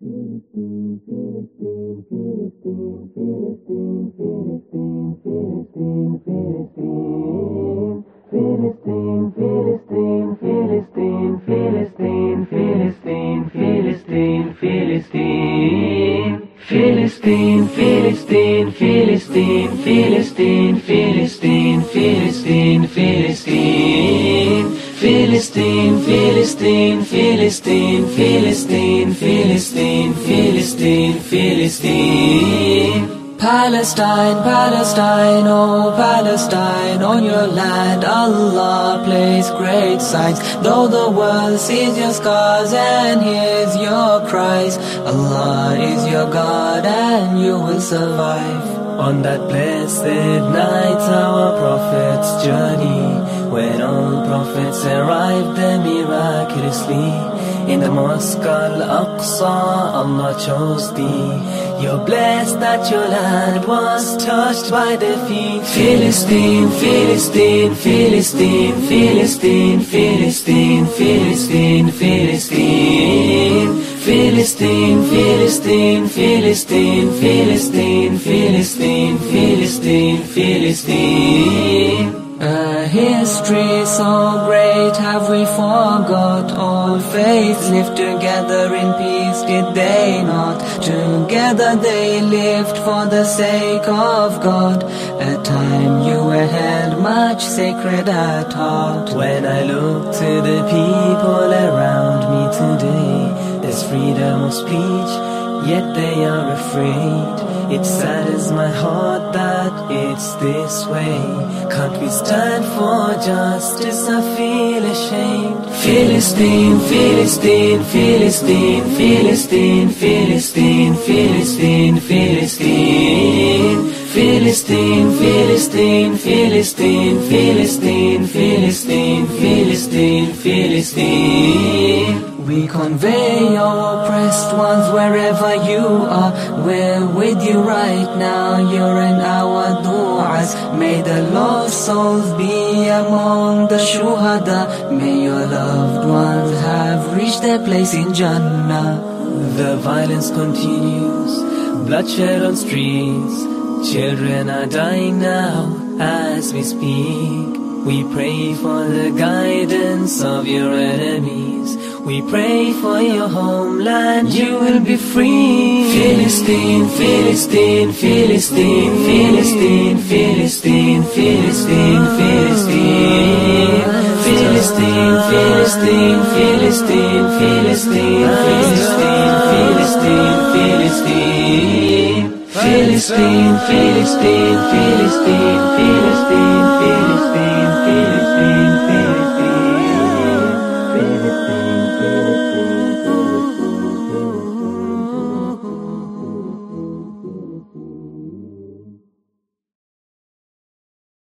Philistine, Philistine, Philistine, Philistine, Philistine, Philistine, Philistine. Philistine, Philistine, Philistine, Philistine, Philistine, Philistine. Palestine, Palestine, oh Palestine, on your land Allah plays great signs. Though the world sees your scars and hears your cries, Allah is your God and you will survive. On that blessed night, our prophet's journey, when all prophets arrived there miraculously, in the mosque al-Aqsa, Allah chose thee. You're blessed that your land was touched by defeat. Philistine, Philistine, Philistine, Philistine, Philistine, Philistine, Philistine. Philistine, Philistine, Philistine, Philistine, Philistine, Philistine, Philistine. A history so great have we forgot. All faiths lived together in peace did they not? Together they lived for the sake of God. A time you were held much sacred at heart. When I look to the people around me today There's freedom of speech yet they are afraid it saddens my heart that it's this way. Can't we stand for justice? I feel ashamed. Philistine, Philistine, Philistine, Philistine, Philistine, Philistine, Philistine. Philistine, Philistine, Philistine, Philistine, Philistine, Philistine, Philistine. We convey your oppressed ones wherever you are. We're with you right now, you're in our du'as. May the lost souls be among the shuhada. May your loved ones have reached their place in Jannah. The violence continues, bloodshed on streets. Children are dying now as we speak. We pray for the guidance of your enemies. We pray for your homeland, you will be free. Philistine, Philistine, Philistine, Philistine, Philistine, Philistine, Philistine. Philistine, Philistine, Philistine, Philistine, Philistine, Philistine, Philistine, Philistine, Philistine, Philistine, Philistine, Philistine.